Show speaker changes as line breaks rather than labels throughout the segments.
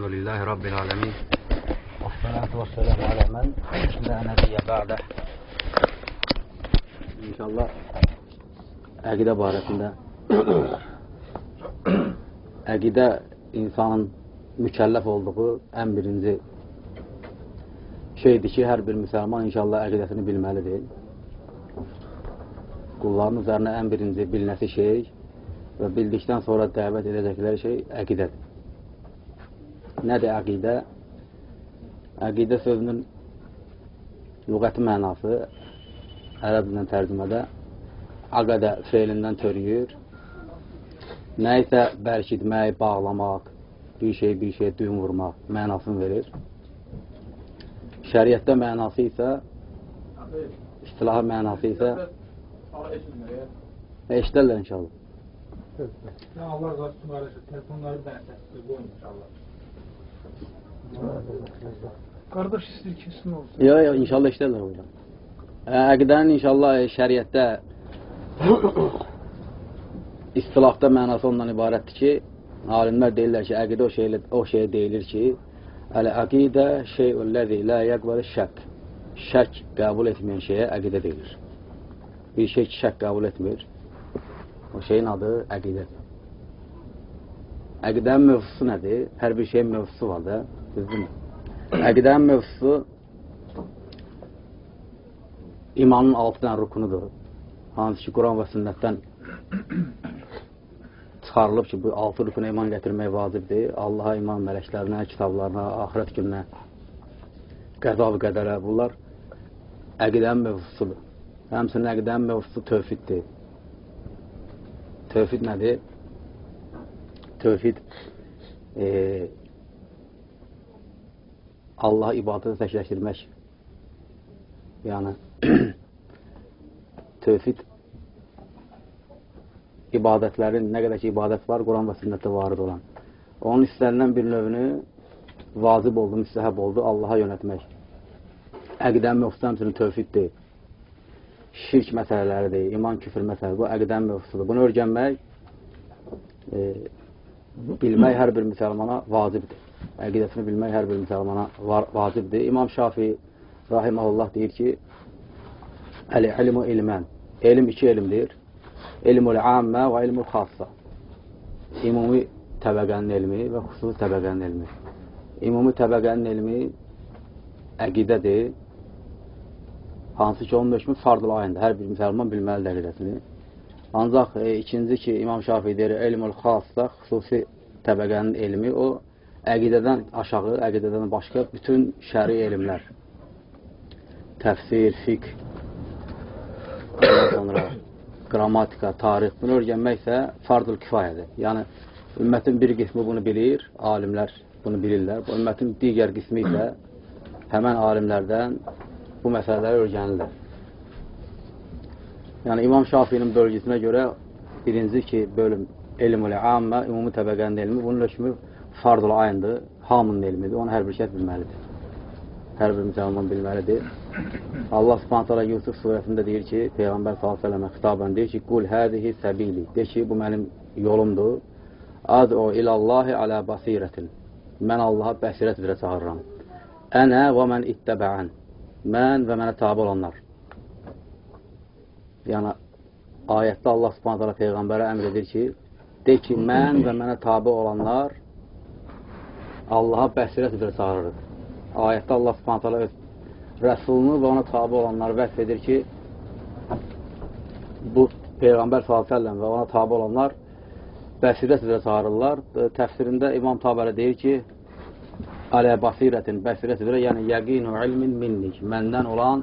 Elhamdülillahi Rabbil alemin. Ve salatu ve selamu ala men la nebiye ba'de. İnşallah əqidə barəsində əqidə insanın mükəlləf olduğu ən birinci şeydir ki, hər bir müsəlman inşallah əqidəsini bilməlidir. Qulların üzərinə ən birinci bilnəsi şey və bildikdən sonra dəvət edəcəkləri şey əqidədir. Nədir əqidə? Əqidə sözünün lügəti mənası ərəb dilində tərcümədə aqədə feilindən törüyür. Nə isə bərkitmək, bağlamaq, bir şey bir şey düyün vurmaq mənasını verir. Şəriətdə mənası isə istilahı mənası isə eşidərlər inşallah.
Allah razı olsun. Telefonları sesli bu inşallah. Kardeş ister kesin olsun.
Yox, yox, inşallah işlərlər burada. Əqidənin inşallah şəriətdə istilahda mənası ondan ibarətdir ki, alimlər deyirlər ki, əqidə o, şeylə, o şeyə deyilir ki, Əl-əqidə şeyulləzi lə yəqbəli şək. Şək qəbul etməyən şeyə əqidə deyilir. Bir şey ki, şək qəbul etmir. O şeyin adı əqidədir. Əqidənin mövzusu nədir? Hər bir şeyin mövzusu var da, düzdürmü? Əqidənin mövzusu imanın altı dənə rukunudur. Hansı ki, Quran və sünnətdən çıxarılıb ki, bu altı rukuna iman gətirmək vacibdir. Allaha iman, mələklərinə, kitablarına, axirət gününə, qəza və qədərə. Bunlar əqidənin mövzusudur. Həmsinin əqidənin mövzusu tövfiddir. Tövfid nədir? Tövfid e, Allah ibadətə təkləşdirmək. Yəni tövfid ibadətlərin nə qədər ki ibadət var, Quran və sünnətdə varid olan. Onun hisslərindən bir növünü vacib oldu, müstəhəb oldu Allaha yönətmək. Əqidən mövzusu həmsinin tövfiddir. Şirk məsələləridir, iman, küfür məsələləri. Bu əqidən mövzusudur. Bunu öyrənmək, e, bilmək hər bir müsəlmana vacibdir. Əqidəsini bilmək hər bir müsəlmana vacibdir. İmam Şafi rahiməhullah deyir ki, Əl-ilmu ilmən. Elm iki elmdir. Elmul ammə və elmul xassa. Ümumi təbəqənin elmi və xüsusi təbəqənin elmi. Ümumi təbəqənin elmi əqidədir. Hansı ki, onun hökmü fardıl ayındır. Hər bir müsəlman bilməlidir əqidəsini. Ancaq e, ikinci ki, İmam Şafii deyir, elmul xassa, xüsusi təbəqənin elmi, o əqidədən aşağı, əqidədən başqa bütün şəri elmlər, təfsir, fiqh, sonra qrammatika, tarix, bunu öyrənmək isə fardul kifayədir. Yəni, ümmətin bir qismi bunu bilir, alimlər bunu bilirlər. Bu ümmətin digər qismi isə həmən alimlərdən bu məsələləri öyrənirlər. Yəni, İmam Şafinin bölgüsünə görə birinci ki, bölüm elm-ül ammə, ümumi təbəqənin elmi, bunun hökmü fardul ayındır, hamının elmidir, onu hər bir kəs bilməlidir. Hər bir müsəlman bilməlidir. Allah subhanət hala Yusuf surəsində deyir ki, Peyğəmbər s.ə.və xitabən deyir ki, Qul hədihi səbili, deyir ki, bu mənim yolumdur. O ilallahi alə basirətin. Mən Allaha bəsirət üzrə çağırıram. Ənə və mən ittəbəən. Mən və mənə tabi olanlar. Yəni, ayətdə Allah subhanət hala Peyğəmbərə əmr edir ki, de ki, mən və mənə tabi olanlar Allaha bəsirət üzrə çağırırıq. Ayətdə Allah subhanət hala öz Rəsulunu və ona tabi olanları vəsf edir ki, bu Peyğəmbər s.ə.v və ona tabi olanlar bəsirət üzrə çağırırlar. Təfsirində İmam Tabəri deyir ki, Alə basirətin bəsirət üzrə, yəni yəqinu ilmin minnik, məndən olan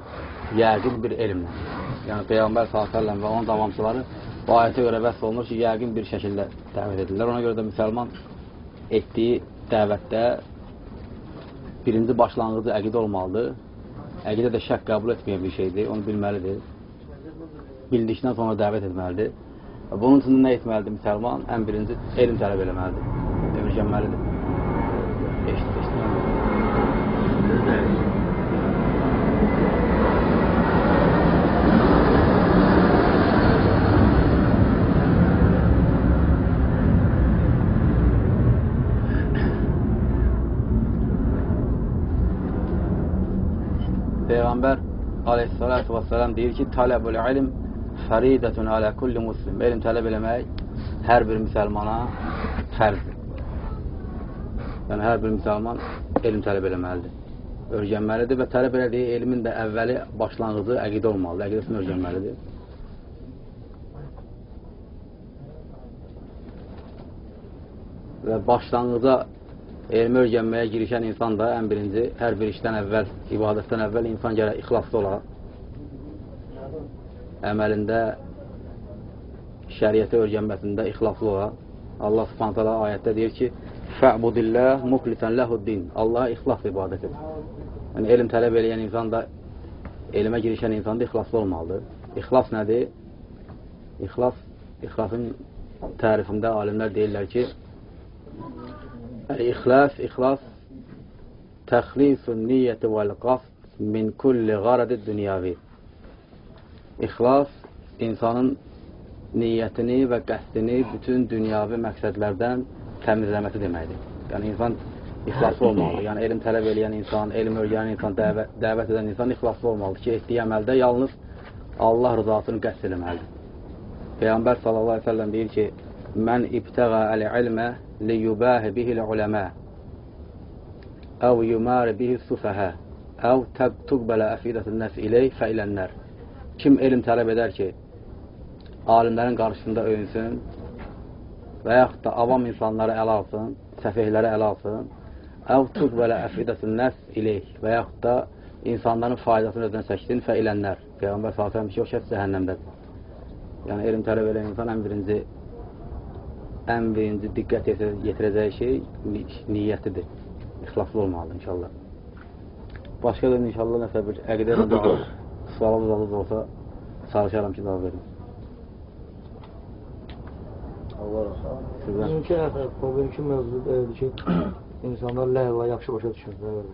yəqin bir elmlə. Yəni Peyğəmbər s.ə.v və onun davamçıları bu ayətə görə vəsf olunur ki, yəqin bir şəkildə dəvət edirlər. Ona görə də müsəlman etdiyi dəvətdə birinci başlanğıcı əqidə olmalıdır. Əqidə də şək qəbul etməyən bir şeydir, onu bilməlidir. Bildikdən sonra dəvət etməlidir. Bunun üçün nə etməlidir müsəlman? Ən birinci elm tələb eləməlidir, öyrənməlidir. Peyğəmbər aleyhissalatu vesselam deyir ki, tələbul ilm fəridətun alə kulli muslim. Elm tələb eləmək hər bir müsəlmana fərzdir. Yəni, hər bir müsəlman elm tələb eləməlidir. Örgənməlidir və tələb elədiyi elmin də əvvəli, başlanğıcı əqidə olmalıdır. Əqidəsini örgənməlidir. Və başlanğıca elmi öyrənməyə girişən insan da ən birinci, hər bir işdən əvvəl, ibadətdən əvvəl insan gərək ixlaslı olar. Əməlində, şəriyyəti öyrənməsində ixlaslı olar. Allah subhanətələ ayətdə deyir ki, Fə'budilləh muxlisən ləhuddin. Allaha ixlas ibadət et. Yəni, elm tələb eləyən insan da, elmə girişən insan da ixlaslı olmalıdır. İxlas nədir? İxlas, ixlasın tərifində alimlər deyirlər ki, İxlas təxlisun niyyəti vəl qasd min kulli qarədi dünyavi. İxlas insanın niyyətini və qəsdini bütün dünyavi məqsədlərdən təmizləməsi deməkdir. Yəni, insan ixlaslı olmalıdır. Yəni, elm tələb eləyən insan, elm öyrənən insan, dəvət, dəvət edən insan ixlaslı olmalıdır ki, etdiyi əməldə yalnız Allah rızasını qəsd eləməlidir. Peyğəmbər sallallahu aleyhi ve sellem deyir ki, Mən ibtəğə əl-ilmə liyubəhi bihil uləmə əv yumari bihi sufəhə əv tuqbələ əfidətün nəs iley fəilənlər Kim elm tələb edər ki, alimlərin qarşısında öyünsün və yaxud da avam insanları ələ alsın, səfihləri ələ alsın əv tuqbələ əfidətün nəs iley və yaxud da insanların faydasını özünə çəksin fəilənlər Peyğəmbər s.ə.v ki, o şəxs cəhənnəmdədir. Yəni, elm tələb edən insan ən birinci ən birinci diqqət yetirəcəyi şey niyyətidir. İxlaslı olmalıdır inşallah. Başqa da inşallah nəsə bir əqidə sualımız alız olsa çalışaram ki, cavab verim.
Allah olsun.
Sizdən.
Bugünkü bugünkü mövzu deyildi ki, insanlar ləhələ yaxşı başa düşürlər.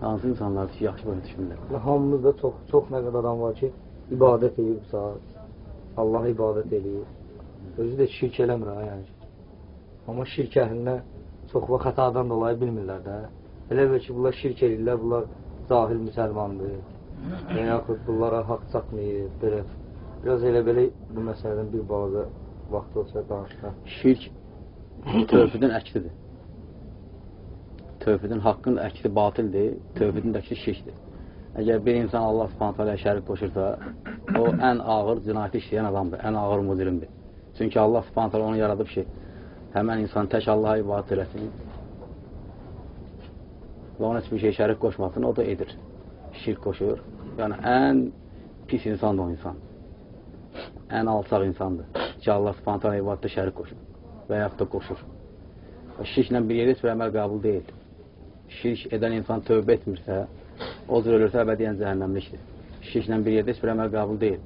Hansı insanlar ki, yaxşı başa düşmürlər?
Və hamımız da çox, çox nə qədər adam var ki, ibadət edib saat, Allah ibadət edir. Özü də şirk eləmir yəni. Amma şirk əhlinə çox vaxt xətadan dolayı bilmirlər də. Elə bil ki, bunlar şirk edirlər, bunlar zahil müsəlmandır. Və yaxud bunlara haqq çatmayır, belə. Biraz elə belə bu məsələdən bir balaca vaxt olsa danışsa.
Şirk tövhidin əksidir. Tövhidin haqqın əksi batildir, tövhidin əksi şirkdir. Əgər bir insan Allah subhanətə alə şərik qoşursa, o ən ağır cinayəti işləyən adamdır, ən ağır mücrimdir. Çünki Allah subhanətə alə onu yaradıb ki, həmən insan tək Allaha ibadət eləsin və ona heç bir şey şərik qoşmasın, o da edir. Şirk qoşur. Yəni, ən pis insandır o insan. Ən alçaq insandır ki, Allah subhanətə alə ibadətdə şərik qoşur və yaxud da qoşur. Şirklə bir yerdə heç bir əməl qəbul deyil. Şirk edən insan tövbə etmirsə, o cür ölürsə əbədiyyən cəhənnəmlikdir. Şirklə bir yerdə heç bir əməl qəbul deyil.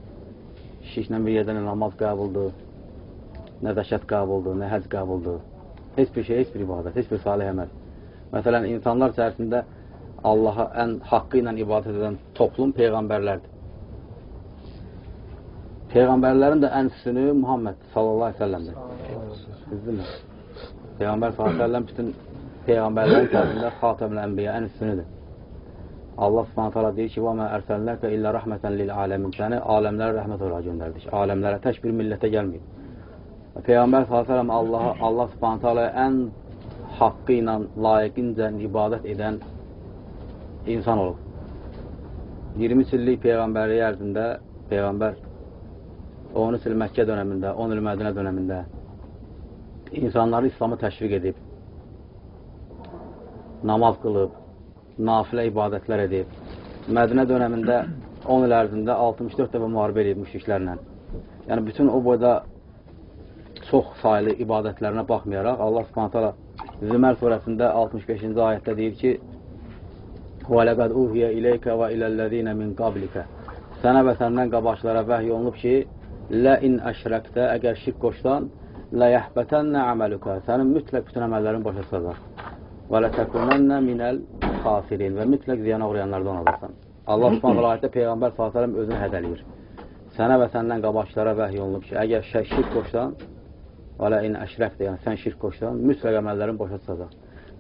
Şirklə bir yerdə nə namaz qəbuldur, nə zəkat qəbuldur, nə həc qəbuldur. Heç bir şey, heç bir ibadət, heç bir salih əməl. Məsələn, insanlar içərisində Allaha ən haqqı ilə ibadət edən toplum Peyğəmbərlərdir. Peyğəmbərlərin də ən üstünü Muhammed sallallahu aleyhi ve sellemdir. Düzdürmü? Peyğəmbər sallallahu aleyhi ve sellem bütün Peyğəmbərlərin içərisində xatəmlə ənbiyə ən üstünüdür. Allah Subhanahu taala deyir ki: "Və mə ərsəlnəkə illə rəhmətan lil aləmin." Səni aləmlərə rəhmət olaraq göndərdik. Aləmlərə tək bir millətə gəlməyib. Peyğəmbər sallallahu Allah Allah Subhanahu taala ən haqqı ilə layiqincə ibadət edən insan olub. 23 illik peyğəmbərlik ərzində peyğəmbər 13 il Məkkə dönəmində, 10 il Mədinə dönəmində insanları İslamı təşviq edib, namaz qılıb, nafilə ibadətlər edib. Mədinə dönəmində 10 il ərzində 64 dəfə müharibə edib müşriklərlə. Yəni, bütün o boyda çox sayılı ibadətlərinə baxmayaraq, Allah subhanətələ Zümər surəsində 65-ci ayətdə deyir ki, وَلَقَدْ اُوْهِيَ إِلَيْكَ وَإِلَى الَّذ۪ينَ مِنْ قَبْلِكَ Sənə və səndən qabaqçılara vəhy olunub ki, لَاِنْ əşrəkdə əgər şirk qoşsan, لَيَحْبَتَنَّ عَمَلُكَ Sənin mütləq bütün əməllərin başa çıxacaq. وَلَتَكُنَنَّ مِنَ xasirin və mütləq ziyana uğrayanlardan olursan. Allah subhanahu ayətdə Peyğəmbər s.ə.v özünü hədəliyir. Sənə və səndən qabaşlara vəhiy olunub ki, əgər şirk qoşsan, və lə in əşrəfdir, yəni sən şirk qoşsan, mütləq əməllərin boşa çıxacaq.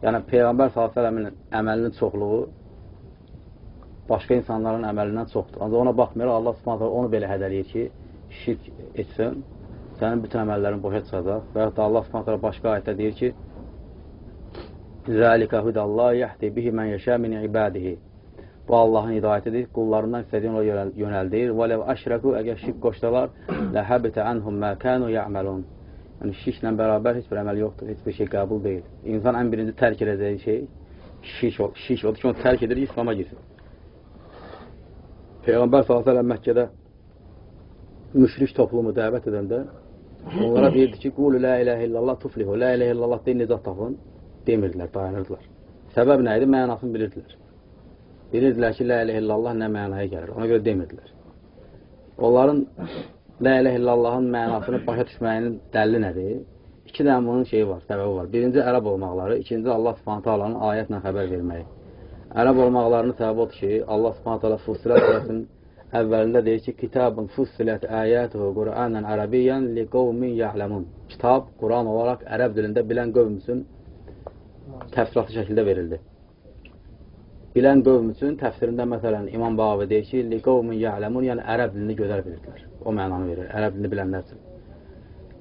Yəni Peyğəmbər s.ə.v-in əməlinin çoxluğu başqa insanların əməlindən çoxdur. Ancaq ona baxmayaraq Allah subhanahu onu belə hədəliyir ki, şirk etsən, sənin bütün əməllərin boşa çıxacaq. Və yaxud da Allah subhanahu başqa ayətdə deyir ki, Zəlikə hüdəllah yəhdi bihi mən yəşə min ibadihi. Bu Allahın hidayətidir, qullarından istədiyin ola yönəldir. Və ləv əşrəku, əgər şirk qoşdalar, ləhəbitə ənhum mə kənu yə'məlun. Yəni, şirklə bərabər heç bir əməl yoxdur, heç bir şey qəbul deyil. İnsan ən birinci tərk edəcəyi şey şirk, şirk odur ki, onu tərk edir, İslama girsin. Peyğəmbər s.ə.v Məkkədə müşrik toplumu dəvət edəndə onlara deyirdi ki, qulu la iləhə illallah tuflihu, la iləhə illallah deyin, nicat tapın, demirdilər, dayanırdılar. Səbəb nə idi? Mənasını bilirdilər. Bilirdilər ki, la iləhə illallah nə mənaya gəlir, ona görə demirdilər. Onların la iləhə illallahın mənasını başa düşməyinin dəlli nədir? İki dənə bunun şeyi var, səbəbi var. Birinci, ərəb olmaqları, ikinci, Allah subhanətə alanın ayətlə xəbər verməyi. Ərəb olmaqlarının səbəbi odur ki, Allah subhanətə ala Fussilat surəsinin əvvəlində deyir ki, kitabın fussilət əyətuhu Qur'anən ərəbiyyən li qovmin ya'ləmun. Kitab Quran olaraq ərəb dilində bilən qövm üçün təfsiratlı şəkildə verildi. Bilən qövm üçün təfsirində məsələn İmam Bağavi deyir ki, li qovmin ya'ləmun, yəni ərəb dilini gözəl bilirdilər. O mənanı verir, ərəb dilini bilənlər üçün.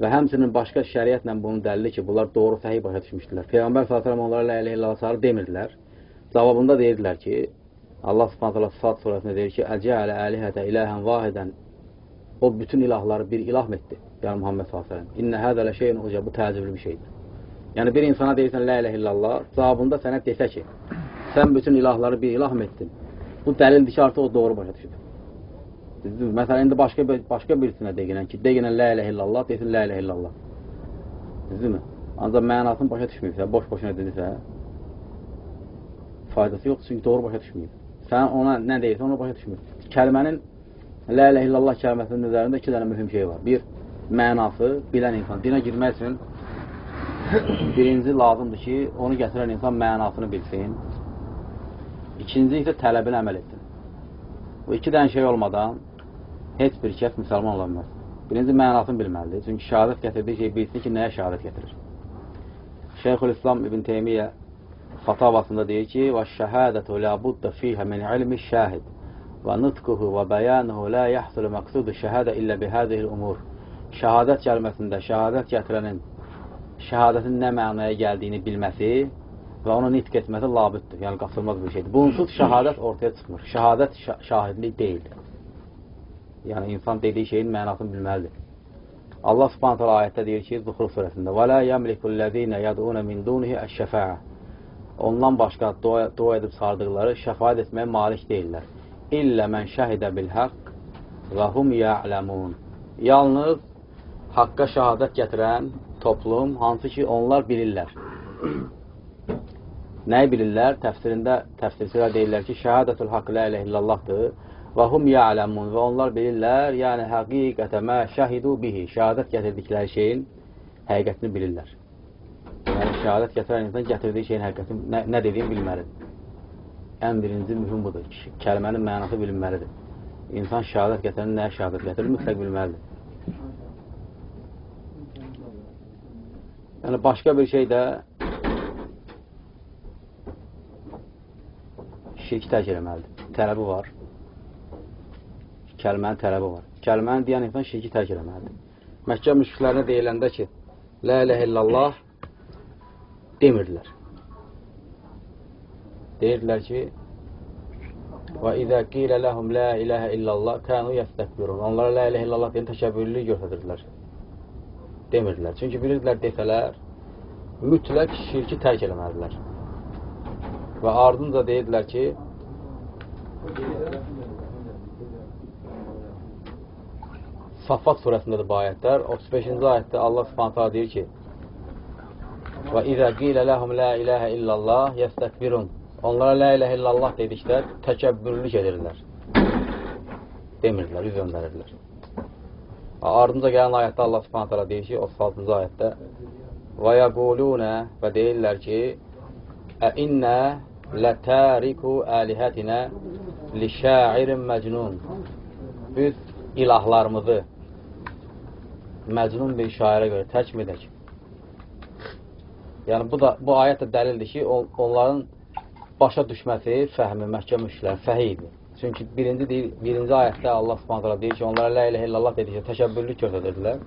Və həmçinin başqa şəriətlə bunun dəlili ki, bunlar doğru səhih başa düşmüşdülər. Peyğəmbər s.ə.v onlara la ilə illallah demirdilər. Cavabında deyirdilər ki, Allah subhanətələ Sad surəsində deyir ki, Əcəələ əlihətə iləhən vahidən O bütün ilahları bir ilah etdi? Yəni Muhammed s.ə.v. İnnə hədələ şeyin uca, bu təəccüblü bir şeydir. Yəni bir insana deyirsən, lə ilə illallah, cavabında sənə desə ki, sən bütün ilahları bir ilah mı etdin? Bu dəlildir ki, artıq o doğru başa düşür. Məsələn, indi başqa, başqa birisinə deyilən ki, deyilən lə ilə illallah, desin lə ilə illallah. Düzdürmü? Ancaq mənasını başa düşməyibsə, boş-boşuna dedirsə, faydası yoxdur, çünki doğru başa düşməyib. Sən ona nə deyirsən, onu başa düşmür. Kəlmənin Lə ilə illallah kəlməsinin üzərində iki dənə mühüm şey var. Bir, mənası bilən insan. Dinə girmək üçün birinci lazımdır ki, onu gətirən insan mənasını bilsin. İkinci isə tələbini əməl etsin. Bu iki dənə şey olmadan heç bir kəs müsəlman ola bilməz. Birinci mənasını bilməlidir. Çünki şəhadət gətirdiyi şey bilsin ki, nəyə şəhadət gətirir. Şeyxül İslam İbn Teymiyyə fatavasında deyir ki, və şəhədətü lə buddə fiyhə min ilmi şəhid və nutquhu və bəyanuhu lə yəhsulu məqsudu şəhədə illə bihədihil umur. Şəhadət gəlməsində şəhadət gətirənin şəhadətin nə mənaya gəldiyini bilməsi və onu nitq etməsi labiddir, yəni qaçılmaz bir şeydir. Bunsuz şəhadət ortaya çıxmır. Şəhadət şahidlik deyil. Yəni, insan dediyi şeyin mənasını bilməlidir. Allah subhanət hala ayətdə deyir ki, Zuxur surəsində Və lə yəmlikullezine yədunə min dunihi əş-şəfəə Ondan başqa dua, dua edib sardıqları şəfaət etməyə malik deyirlər. İllə mən şəhidə bil haqq və hum ya'ləmun Yalnız haqqa şəhadət gətirən toplum, hansı ki, onlar bilirlər. Nəyi bilirlər? Təfsirində, təfsirçilər deyirlər ki, şəhadətul haqq lə ilə illallahdır və hum ya'ləmun və onlar bilirlər, yəni həqiqətə mə şəhidu bihi, şəhadət gətirdikləri şeyin həqiqətini bilirlər. Yəni, şəhadət gətirən insan gətirdiyi şeyin həqiqətini, nə, nə dediyini bilməlidir. Ən birinci mühüm budur kəlmənin mənası bilinməlidir. İnsan şəhadət gətirən nəyə şəhadət gətirir, mütləq bilməlidir. Yəni, başqa bir şey də şirk tərk eləməlidir. Tələbi var. Kəlmənin tələbi var. Kəlməni deyən insan şirki tərk eləməlidir. Məkkə müşriklərinə deyiləndə ki, Lə ilə illallah demirdilər. Deyirdilər ki, və izə qilə ləhum lə iləhə illallah kənu yəstəkbirun. Onlara lə iləhə illallah deyən təkəbbürlülük göstədirdilər. Demirdilər. Çünki bilirdilər desələr, mütləq şirki tərk eləməlidirlər. Və ardınca deyirdilər ki, Saffat surəsindədir bu ayətlər. 35-ci ayətdə Allah subhanətə deyir ki, Və izə qilə ləhum lə iləhə illallah yəstəkbirun. Onlara lə iləhə illallah dedikdə təkəbbürlük edirlər. Demirdilər, üz göndərirdilər. Ardınca gələn ayətdə Allah subhanətə deyir ki, 36-cı ayətdə Və yəqulunə və deyirlər ki, Əinnə lətəriku əlihətinə li şairin məcnun. Biz ilahlarımızı məcnun bir şairə görə tərk edək. Yəni bu da bu ayət də dəlildir ki, on, onların başa düşməsi, fəhmi Məkkə müşriklər səhi idi. Çünki birinci deyir, birinci ayətdə Allah Subhanahu taala deyir ki, onlara la ilahe illallah dedikcə təkəbbürlük göstərirdilər.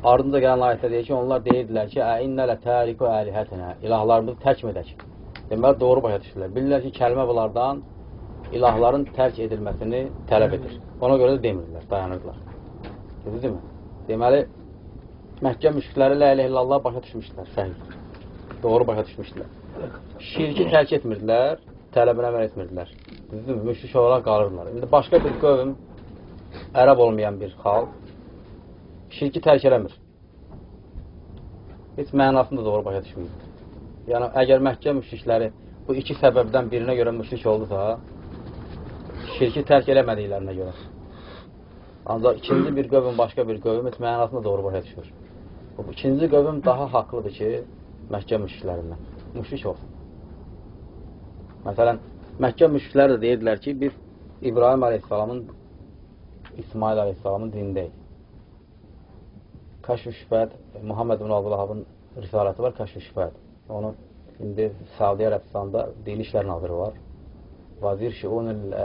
Ardınca gələn ayətdə deyir ki, onlar deyirdilər ki, "Ə innə la tariku alihatina." İlahlarımızı tərk edək. Deməli doğru başa düşdülər. Bilirlər ki, kəlmə bunlardan ilahların tərk edilməsini tələb edir. Ona görə də demirdilər, dayanırdılar. Düzdürmü? Deməli Məkkə müşrikləri la ilahe illallah başa düşmüşdülər, səhih. Doğru başa düşmüşdülər. Şirki tərk etmirdilər, tələbinə əməl etmirdilər. Düzdürmü? Müşrik olaraq qalırdılar. İndi başqa bir qövm, ərəb olmayan bir xalq şirki tərk eləmir. Heç mənasını da doğru başa düşmür. Yəni, əgər Məkkə müşrikləri bu iki səbəbdən birinə görə müşrik oldusa, şirki tərk eləmədiklərinə görə. Ancaq ikinci bir qövm, başqa bir qövm heç mənasını doğru başa düşmür. Bu ikinci qövm daha haqlıdır ki, Məkkə müşriklərindən. Müşrik olsun. Məsələn, Məkkə müşrikləri də deyirdilər ki, biz İbrahim əleyhissalamın İsmail əleyhissalamın dinindəyik. Kəşf-ü Şübhət, Muhammed ibn Abdullahabın risaləti var, Kəşf-ü Şübhət. Onu indi Səudi Ərəbistanda Dini İşlər Naziri var. Vazir Şiunil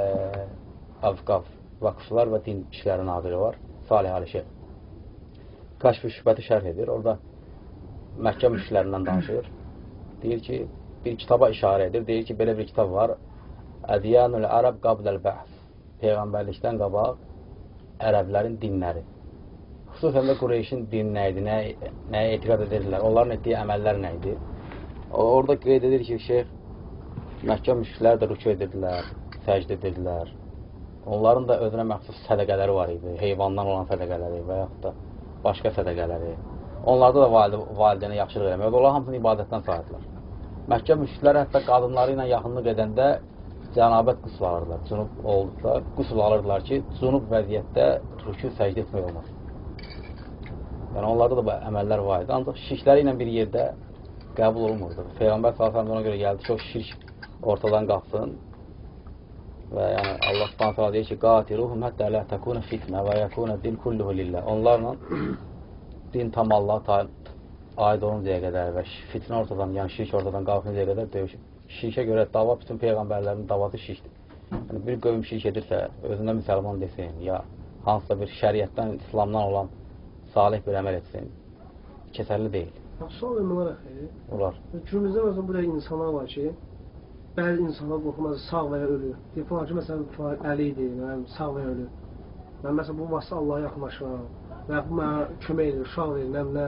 Avqaf, Vakıflar və Din İşləri Naziri var, Salih Alişev. Kəşf-ü Şübhəti şərh edir. Orada Məkkə müşriklərindən danışır. Deyir ki, bir kitaba işarə edir. Deyir ki, belə bir kitab var. Ədiyanul Ərəb qabləl bəhs. Peyğəmbərlikdən qabaq ərəblərin dinləri. Xüsusən də Qureyşin dini nə idi, nə, nəyə etiqad edirlər, onların etdiyi əməllər nə idi? Orada qeyd edir ki, şeyx Məkkə müşriklər də rükü edirdilər, səcd edirdilər. Onların da özünə məxsus sədəqələri var idi, heyvandan olan sədəqələri və yaxud da başqa sədəqələri. Onlarda da valide, valideynə yaxşılıq eləmək. Onlar hamısını ibadətdən sayırdılar. Məkkə müşriklər hətta qadınları ilə yaxınlıq edəndə cənabət qüsul alırlar. Cunub olduqda qüsul alırlar ki, cunub vəziyyətdə rükü səcdə etmək olmaz. Yəni onlarda da əməllər var idi. Ancaq şirkləri ilə bir yerdə qəbul olunmurdu. Peyğəmbər sallallahu ona görə gəldi ki, o şirk ortadan qalxsın. Və yəni Allah Subhanahu deyir ki, "Qatiluhum hatta la takuna fitna və yakuna din kulluhu lillah." Onlarla din tam Allaha aid oluncaya qədər və fitnə ortadan, yəni şirk ortadan qalxıncaya qədər döyüşür. Şirkə görə dava bütün peyğəmbərlərin davası şirkdir. Yəni bir qövm şirk edirsə, özündə müsəlman desin, ya hansısa bir şəriətdən, İslamdan olan salih bir əməl etsin, keçərli deyil.
Sual vermək olar axı.
Olar.
Günümüzdə məsələn burada insanlar var ki, bəzi insanlar qorxmaz sağ və ya ölü. Deyir falan ki, məsələn, əli idi, sağ və ya ölü. Mən məsələn bu vasitə Allaha yaxınlaşıram və bu mənə kömək edir, uşaq verir, nəm nə,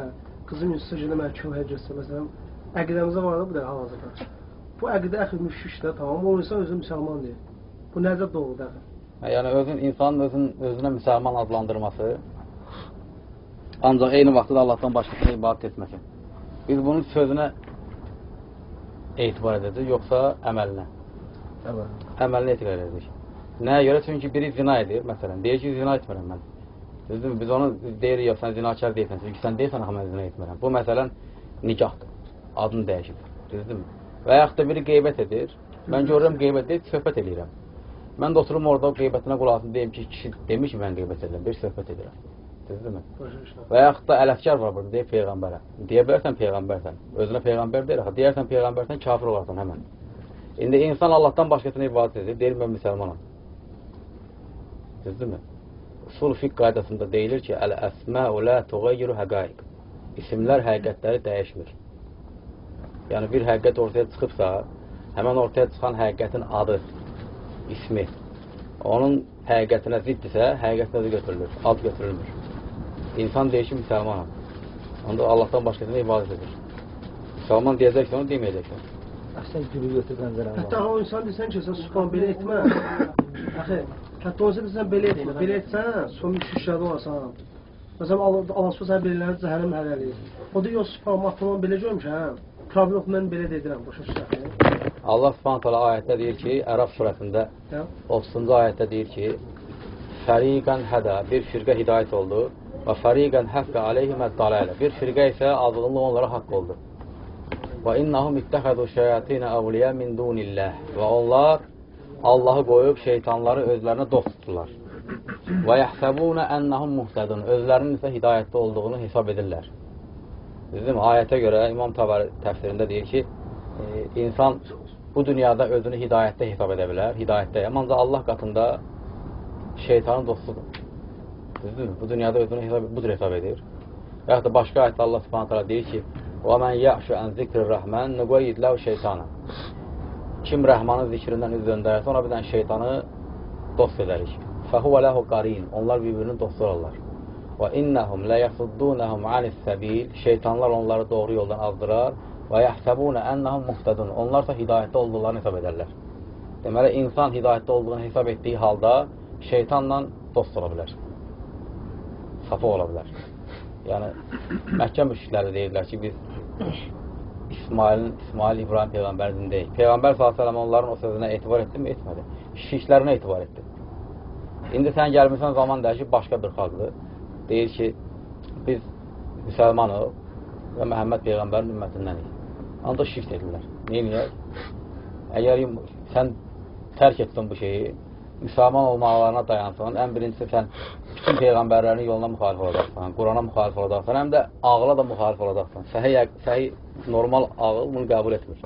qızım institutuna mənə kömək edirsə, məsələn, əqidəmizdə var da bu da hal-hazırda. Bu əqidə əxir müşrikdə tamam, o insan özü müsəlman deyir. Bu necə doğrudur axı?
Yəni özün insanın özün özünə müsəlman adlandırması ancaq eyni vaxtda Allahdan başqasına ibadət etməsi. Biz bunun sözünə etibar edəcək, yoxsa əməlinə?
Əməl.
Əməlinə etibar edəcək. Nəyə görə? Çünki biri zina edir, məsələn. Deyir ki, zina etmirəm mən. Düzdürmü? Biz onu deyirik, yox, sən zinakar deyilsən. Çünki sən deyirsən, axı mən zina etmirəm. Bu məsələn nikahdır. Adını dəyişib. Düzdürmü? Və yaxud da biri qeybət edir. Mən görürəm qeybət edir, söhbət edirəm. Mən də oturum orada qeybətinə qulağını deyim ki, kişi demiş ki, mən qeybət edirəm, bir söhbət edirəm. Düzdürmü? Və yaxud da ələfkar var burada, deyir Peyğəmbərə. Deyə bilərsən Peyğəmbərsən. Özünə Peyğəmbər deyir. Deyərsən Peyğəmbərsən, kafir olarsan həmən. İndi insan Allahdan başqasına ibadət edir, deyir mən müsəlmanam. Düzdürmü? Usul fiqh qaydasında deyilir ki, əl-əsməu la tuğayyiru həqaiq. İsimlər həqiqətləri dəyişmir. Yəni bir həqiqət ortaya çıxıbsa, həmən ortaya çıxan həqiqətin adı, ismi, onun həqiqətinə ziddirsə, həqiqətinə də götürülür, ad götürülmür. İnsan deyir ki, müsəlmanam. Onda Allahdan başqasına ibadət edir. Müsəlman deyəcəksə, onu deməyəcəksən.
Əhsən gülü götür pəncərəni.
Hətta o insan desən ki, sən subhan belə etmə. Axı, hətta o insan desən belə etmə. Belə etsən, son müşriklərdə olasan. Məsələn, Allah Allah sənə belələrini cəhənnəm hələləyir. O da yox, subhan matımı belə görmüşəm. Problem yox, mən belə də edirəm, başa düşürəm.
Allah Subhanahu taala ayətdə deyir ki, Ərəb surəsində
Ya.
30-cu ayətdə deyir ki, Fəriqən hədə, bir firqə hidayət oldu və fəriqən həqqə aleyhimə dalalə, bir firqə isə azğınlıq onlara haqq oldu. Və innahum ittəxədu şəyatinə əvliyə min dunilləh və onlar Allahı qoyub şeytanları özlərinə dost tuturlar. Və yəhsəbunə ennəhum muhtədun, özlərinin isə hidayətdə olduğunu hesab edirlər. Düzdürmü? Ayətə görə İmam Tabari təfsirində deyir ki, e, insan bu dünyada özünü hidayətdə hesab edə bilər, hidayətdəyəm, ancaq Allah qatında şeytanın dostudur. Düzdürmü? Bu dünyada özünü hesab, budur hesab edir. Və yaxud da başqa ayətdə Allah subhanət hala deyir ki, وَمَنْ يَعْشُ عَنْ ذِكْرِ الرَّحْمَنِ نُقَيِّدْ لَوْ şeytana. Kim rəhmanın zikrindən üz döndərərsə, ona bir dənə şeytanı dost edərik. فَهُوَ لَهُ قَرِينَ Onlar bir-birinin dostu olurlar. وَإِنَّهُمْ لَيَصُدُّونَهُمْ عَنِ السَّبِيلِ Şeytanlar onları doğru yoldan azdırar. وَيَحْسَبُونَ أَنَّهُمْ مُهْتَدُونَ Onlar da hidayətdə olduqlarını hesab edərlər. Deməli, insan hidayətdə olduğunu hesab etdiyi halda şeytanla dost ola bilər. Safı ola bilər. Yəni, Məkkə müşrikləri deyirlər ki, biz İsmailin, İsmail İbrahim Peyğəmbərin deyil. Peyğəmbər s.ə.v onların o sözünə etibar etdi mi? Etmədi. Şirklərinə etibar etdi. İndi sən gəlmirsən zaman dəyişib başqa bir xalqdır. Deyir ki, biz müsəlmanıq və Məhəmməd Peyğəmbərin ümmətindənik. Ancaq şirk edirlər. Neyniyək? Əgər sən tərk etsin bu şeyi, müsəlman olmaqlarına dayansın, ən birincisi sən bütün Peyğəmbərlərin yoluna müxalif olacaqsan, Qurana müxalif olacaqsan, həm də ağla da müxalif olacaqsan. Səhi, səhi normal ağıl bunu qəbul etmir.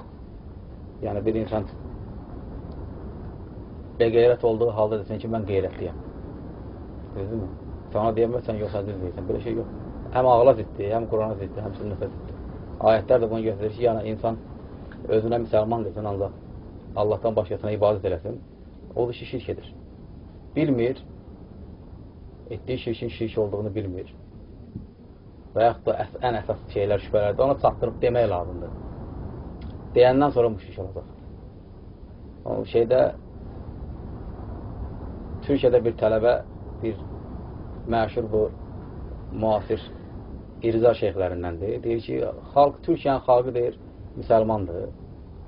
Yəni, bir insan beqeyrət olduğu halda desin ki, mən qeyrətliyəm. Düzdürmü? Sana deyəməsən, yox, əziz deyirsən. Belə şey yox. Həm ağla ziddir, həm Qurana ziddir, həm sünnətə ziddir. Ayətlər də bunu göstərir ki, yəni insan özünə müsəlman desin, ancaq Allahdan başqasına ibadət eləsin. O da şirk edir. Bilmir, etdiyi şirkin şirk olduğunu bilmir. Və yaxud da ən əsas şeylər, şübhələrdə ona çatdırıb demək lazımdır. Deyəndən sonra müşrik olacaq. O şeydə Türkiyədə bir tələbə, bir məşhur bu müasir İrza şeyxlərindəndir. Deyir ki, xalq, Türkiyənin xalqı deyir, müsəlmandır.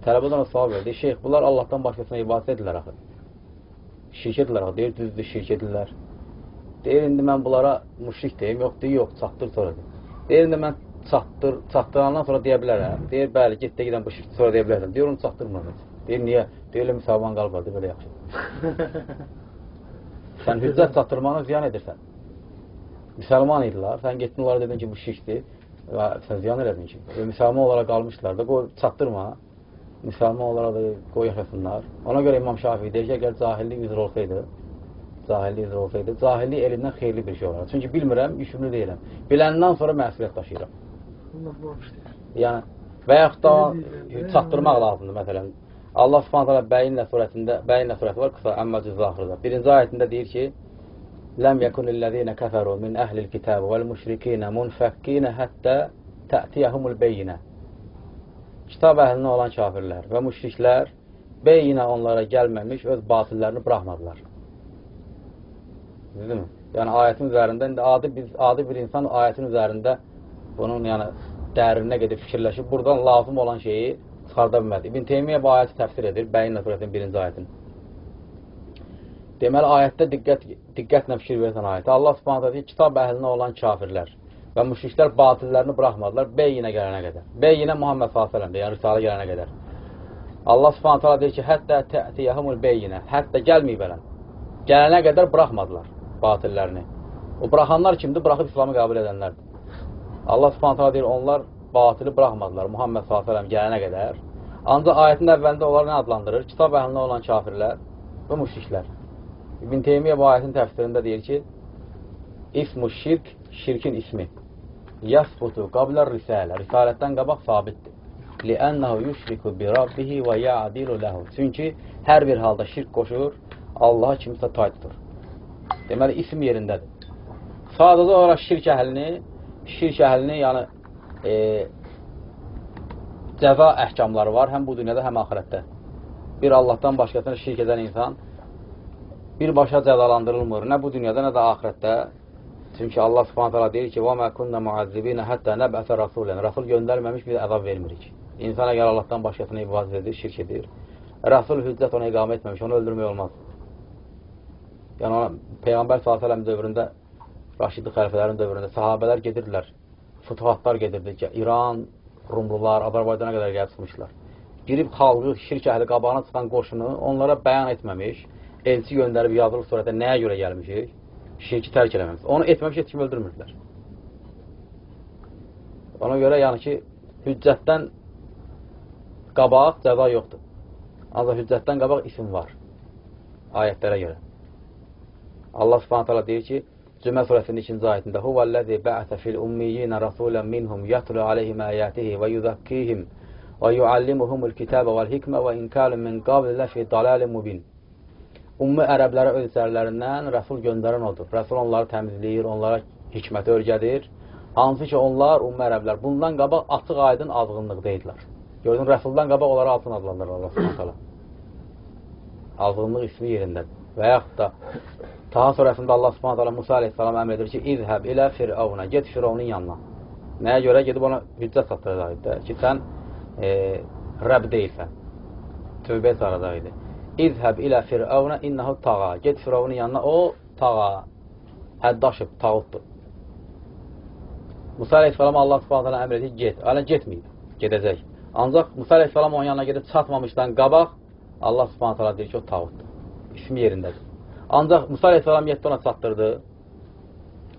Tələbədən ona sual verir. Deyir, şeyx, bunlar Allahdan başqasına ibadət edirlər axı. Şirk edirlər axı. Deyir, düzdür, şirk edirlər. Deyir, indi mən bunlara müşrik deyim. Yox, deyir, yox, çatdır sonra deyir. İndi mən çatdır, çatdırandan sonra deyə bilərəm. Deyir, bəli, get də gedən bu şirk sonra deyə bilərəm. Deyir, onu çatdırmır. Deyir, niyə? Deyir, elə müsəlman qalmadı, belə yaxşı. Sən hüccət çatdırmanı ziyan edirsən. Müsəlman idilər, sən getdin onlara dedin ki, bu şirkdir və sən ziyan elədin ki, müsəlman olaraq qalmışlar da, qoy, çatdırma, müsəlman olaraq da qoy yaşasınlar. Ona görə İmam Şafii deyir ki, əgər cahillik üzr olsaydı, cahillik üzr olsaydı, cahillik elindən xeyirli bir şey olar. Çünki bilmirəm, yükümlü deyiləm. Biləndən sonra məsuliyyət daşıyıram. Yəni, və yaxud da çatdırmaq lazımdır, məsələn. Allah subhanət hələ bəyinlə surətində, bəyinlə surəti var, qısa, əmmə cüzdə axırda. Birinci ayətində deyir ki, Ləm yəkun illezine kəfəru min əhlil kitab vəl müşrikinə munfəkkinə həttə tə'tiyəhumul beyinə. Kitab əhlinə olan kafirlər və müşriklər beyinə onlara gəlməmiş öz batillərini buraxmadılar. Düzdürmü? Yəni ayətin üzərində indi adi bir, adi bir insan ayətin üzərində bunun yəni dərinə gedib fikirləşib buradan lazım olan şeyi çıxarda bilmədi. İbn Teymiyyə bu ayəti təfsir edir, Bəyin surəsinin birinci ayətini. Deməli, ayətdə diqqət, diqqətlə fikir versən ayətə. Allah subhanətə deyir, kitab əhlinə olan kafirlər və müşriklər batillərini buraxmadılar beyinə gələnə qədər. Beyinə Muhammed s.ə.v. yəni Risalə gələnə qədər. Allah subhanətə deyir ki, hətta tə'tiyəhumul beyinə, hətta gəlməyib ələn. Gələnə qədər buraxmadılar batillərini. O buraxanlar kimdir? Buraxıb İslamı qəbul edənlərdir. Allah subhanətə deyir, onlar batili buraxmadılar Muhammed s.ə.v. gələnə qədər. Ancaq ayətin əvvəlində onları nə adlandırır? Kitab əhlinə olan kafirlər və müşriklər. İbn Teymiyyə bu ayətin təfsirində deyir ki, İsmu şirk, şirkin ismi. Yasbutu qablər risalə. Risalətdən qabaq sabitdir. Li'ənəhu yüşriku bi rabbihi və ya'dilu ləhu. Çünki hər bir halda şirk qoşur, Allaha kimsə tay tutur. Deməli, isim yerindədir. Sadəcə olaraq şirk əhlini, şirk əhlini, yəni e, cəza əhkamları var, həm bu dünyada, həm axirətdə. Bir Allahdan başqasına şirk edən insan birbaşa cəzalandırılmır, nə bu dünyada, nə də axirətdə. Çünki Allah subhanət hala deyir ki, وَمَا كُنَّ مُعَذِّبِينَ حَتَّى نَبْعَثَ رَسُولًا Rasul göndərməmiş biz əzab vermirik. İnsan əgər Allahdan başqasına ibadət edir, şirk edir. Rasul hüccət ona iqamə etməmiş, onu öldürmək olmaz. Yəni, ona, Peyğəmbər s.ə.v dövründə, Raşidi xəlifələrin dövründə sahabələr gedirdilər, futuhatlar gedirdi ki, İran, Rumlular, Azərbaycana qədər gəlib çıxmışlar. Girib xalqı, şirk əhli qabağına çıxan qoşunu onlara bəyan etməmiş, elçi göndərib yazılıb surətə nəyə görə gəlmişik? Şirki tərk eləməmiş. Onu etməmiş, heç kim öldürmürdülər. Ona görə yəni ki, hüccətdən qabaq cəza yoxdur. Ancaq hüccətdən qabaq isim var. Ayətlərə görə. Allah subhanət hala deyir ki, Cümə surəsinin ikinci ayətində Huvəl-ləzi bə'ətə fil ummiyyinə rasulən minhum yətlu aleyhim əyətihi və yuzakkihim və yuallimuhumul kitəbə vəl hikmə və inkəlun min qabilə fi daləli mubin. Ummi ərəblərə öz əsərlərindən rəsul göndərən odur. Rəsul onları təmizləyir, onlara hikməti öyrədir. Hansı ki, onlar ummi ərəblər bundan qabaq açıq aydın azğınlıqdaydılar. Gördün, rəsuldan qabaq onları altın adlandırır Allah subhanət Azğınlıq ismi yerindədir. Və yaxud da Taha surəsində Allah subhanət hala Musa aleyhissalam əmr edir ki, İzhəb ilə Firavuna, get Firavunun yanına. Nəyə görə? Gedib ona hüccət satdıracaq idi ki, sən e, Rəb deyilsən. Tövbəyə saracaq idi. İzhəb ilə Firavuna innəhu tağa. Get Firavunun yanına, o tağa. Həddaşıb, tağutdur. Musa aleyhissalam Allah subhanət hala əmr edir, get. Hələ getməyib, gedəcək. Ancaq Musa aleyhissalam onun yanına gedib çatmamışdan qabaq Allah subhanət hala deyir ki, o tağutdur. İsmi yerindədir. Ancaq Musa aleyhissalam yetdi ona çatdırdı.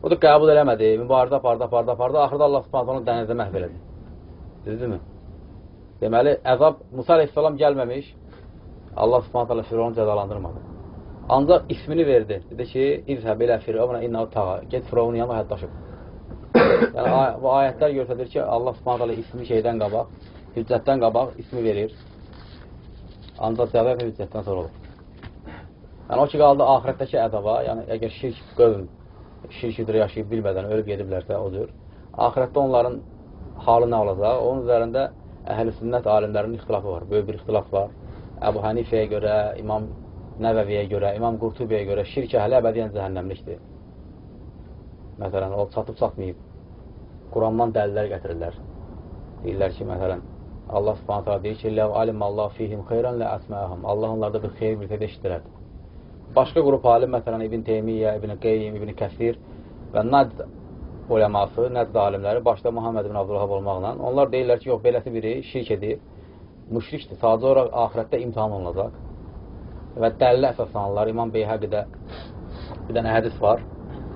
O da qəbul eləmədi. Mübarizə apardı, apardı, apardı. Axırda Allah subhanət onu dənizdə məhv elədi. Düzdürmü? Deməli, əzab Musa aleyhissalam gəlməmiş, Allah subhanət hala Firavunu cəzalandırmadı. Ancaq ismini verdi. Dedi ki, İzhəb ilə Firavuna innahu tağa. Get Firavunun yanına həddaşıb. yəni, bu ayətlər göstərir ki, Allah subhanət hala ismi şeydən qabaq, hüccətdən qabaq ismi verir. Ancaq cəvab hüccətdən sonra olur. Yəni, o ki, qaldı ahirətdəki əzaba, yəni əgər şirk qövm, şirk üzrə yaşayıb bilmədən ölüb gediblərsə, o cür, ahirətdə onların halı nə olacaq? Onun üzərində əhl-i sünnət alimlərinin ixtilafı var, böyük bir ixtilaf var. Əbu Hənifəyə görə, İmam Nəvəviyə görə, İmam Qurtubiyə görə şirk əhli əbədiyyən cəhənnəmlikdir. Məsələn, o çatıb çatmayıb. Qurandan dəlillər gətirirlər. Deyirlər ki, məsələn, Allah subhanətə deyir ki, Ləv alimallah fihim xeyran lə əsməhəm. Allah onlarda bir xeyir bir tək eşitirərdi. Başqa qrup alim, məsələn, İbn Teymiyyə, İbn Qeyyim, İbn Kəsir və Najd uləması, Najd alimləri, başda Muhammed ibn Abdülhab olmaqla, onlar deyirlər ki, yox, beləsi biri şirk edib, müşrikdir, sadəcə olaraq ahirətdə imtihan olunacaq və dəlillə əsaslanırlar. İmam Beyhəqidə bir dənə hədis var.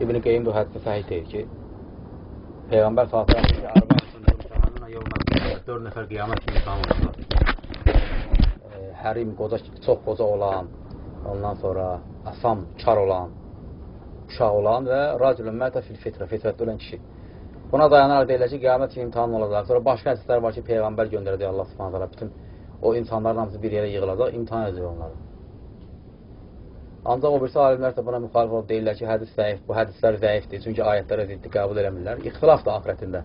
İbn Qeyyim bu hədisi səhih deyir ki, Peyğəmbər səlləm 4 nəfər qiyamət kimi imtihan olunacaq. Hərim, qoca, çox qoca olan, ondan sonra asam, kar olan, uşaq olan və racülün mətə fil fitrə, fitrətdə ölən kişi. Buna dayanaraq deyilə ki, qiyamət kimi imtihan olacaq. Sonra başqa hədislər var ki, Peyğəmbər göndərəcək Allah subhanətələ bütün o insanların hamısı bir yerə yığılacaq, imtihan edəcək onları. Ancaq o birisi alimlər də buna müxalif olub deyirlər ki, hədis zəif, bu hədislər zəifdir, çünki ayətlərə ziddi qəbul eləmirlər. İxtilaf da ahirətində.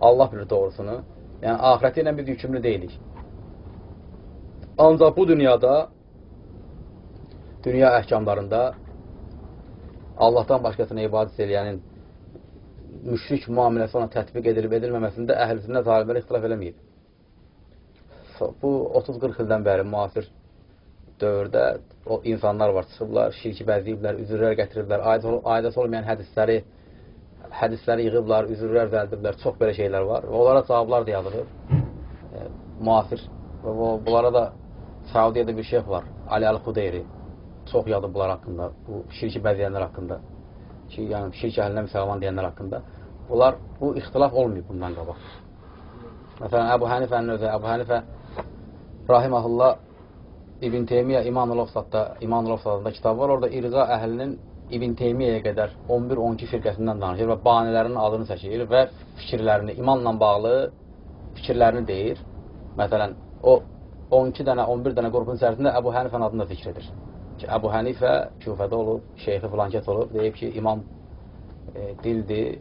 Allah bilir doğrusunu. Yəni, ahirəti ilə biz yükümlü deyilik. Ancaq bu dünyada dünya əhkamlarında Allahdan başqasına ibadət eləyənin müşrik müamiləsi ona tətbiq edilib edilməməsində əhl-i zalimlər ixtilaf eləməyib. Bu 30-40 ildən bəri müasir dövrdə o insanlar var, çıxıblar, şirki bəziyiblər, üzürlər gətiriblər, aidət olmayan hədisləri hədisləri yığıblar, üzürlər vəldiblər, çox belə şeylər var və onlara cavablar da yazılır. E, müasir və bunlara da Saudiyədə bir şeyh var, Ali Əl-Xudeyri çox yadı bunlar haqqında, bu şirki bəzəyənlər haqqında, ki, yəni şirk əhlinə müsəlman deyənlər haqqında. Bunlar, bu ixtilaf olmayıb bundan qabaq. Məsələn, Əbu Hənifənin özü, Əbu Hənifə Rahiməhullah İbn Teymiyyə İmanul Ofsadda, İmanul Ofsadında kitab var. Orada İrqa əhlinin İbn Teymiyyəyə qədər 11-12 firqəsindən danışır və banilərinin adını çəkir və fikirlərini, imanla bağlı fikirlərini deyir. Məsələn, o 12 dənə, 11 dənə qrupun içərisində Əbu Hənifənin adını da zikr edir ki, Əbu Hənifə küfədə olub, şeyxi filankət olub, deyib ki, imam e, dildir,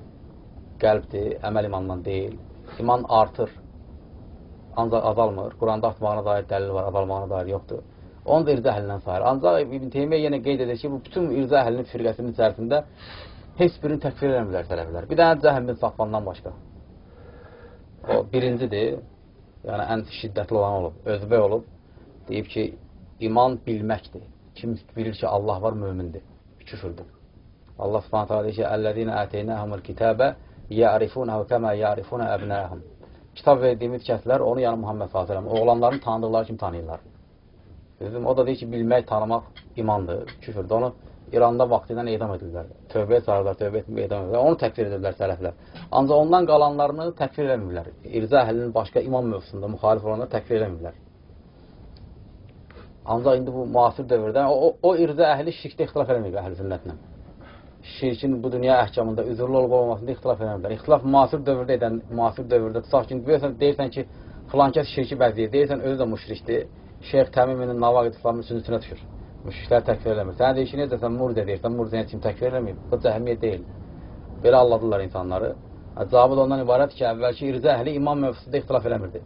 qəlbdir, əməl imandan deyil. İman artır, ancaq azalmır. Quranda artmağına dair dəlil var, azalmağına dair yoxdur. Onu da irdə əhlindən sayır. Ancaq İbn Teymiyyə yenə qeyd edir ki, bu bütün irdə əhlinin firqəsinin içərisində heç birini təkfir eləmirlər tələblər. Bir dənə Cəhm bin Safvandan başqa. O birincidir, yəni ən şiddətli olan olub, özbək olub. Deyib ki, iman bilməkdir. Kim bilir ki, Allah var, mömindir. Küfürdür. Allah subhanət hala deyir ki, Əlləzinə ətəynəhumul kitəbə yərifunəhu kəmə yərifuna əbnəhum. Kitab verdiyimiz kəslər onu, yəni Muhammed s.ə.v. Oğlanların tanıdıqları kimi tanıyırlar. Dedim, o da deyir ki, bilmək, tanımaq imandır, küfürdür. Onu İranda vaxtı ilə edam edirlər. Tövbəyə çağırırlar, tövbə etmə edam edirlər. Onu təkfir edirlər sələflər. Ancaq ondan qalanlarını təkfir eləmirlər. İrza əhlinin başqa imam mövzusunda müxalif olanları təkfir eləmirlər. Ancaq indi bu müasir dövrdə o, o, o irza əhli şirkdə ixtilaf eləmir əhl-i sünnətlə. Şirkin bu dünya əhkamında üzrlü olub olmasında ixtilaf eləmirlər. İxtilaf müasir dövrdə edən, müasir dövrdə tutaq ki, deyirsən, deyirsən ki, filankəs şirki bəzəyir, deyirsən özü də müşrikdir. Şeyx Təmiminin Navaqid İslamın üçüncüsünə düşür. Müşriklər təkfir eləmir. Sən deyir ki, necəsən murdə deyirsən, murdəyə kim təkfir eləmir? Bu cəhmiyyət deyil. Belə alladırlar insanları. Cavabı da ondan ibarət ki, əvvəlki irza əhli imam mövzusunda ixtilaf eləmirdi.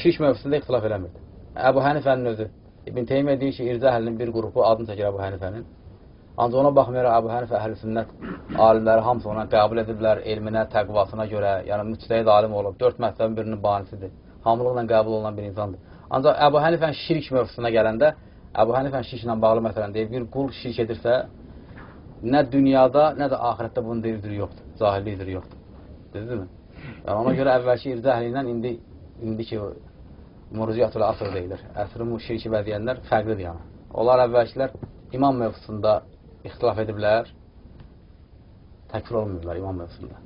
Şirk mövzusunda ixtilaf eləmirdi. Əbu Hənifənin özü İbn Teymiyyə deyir ki, irza əhlinin bir qrupu adını çəkir Əbu Hənifənin. Ancaq ona baxmayaraq Əbu Hənifə əhl-i sünnət alimləri hamısı ona qəbul ediblər elminə, təqvasına görə, yəni müctəhid alim olub, dörd məhzəbin birinin banisidir. Hamılıqla qəbul olunan bir insandır. Ancaq Əbu Hənifənin şirk mövzusuna gələndə, Əbu Hənifənin şirklə bağlı məsələn deyir, bir qul şirk edirsə, nə dünyada, nə də ahirətdə bunun deyirdir yoxdur, cahillikdir yoxdur. Düzdürmü? Yəni ona görə əvvəlki irdə əhli ilə indi, indiki murciyatul asr deyilir. Əsrin bu şirki vəziyənlər fərqlidir yəni. Onlar əvvəlkilər imam mövzusunda ixtilaf ediblər, təkfir olmuyorlar imam mövzusunda.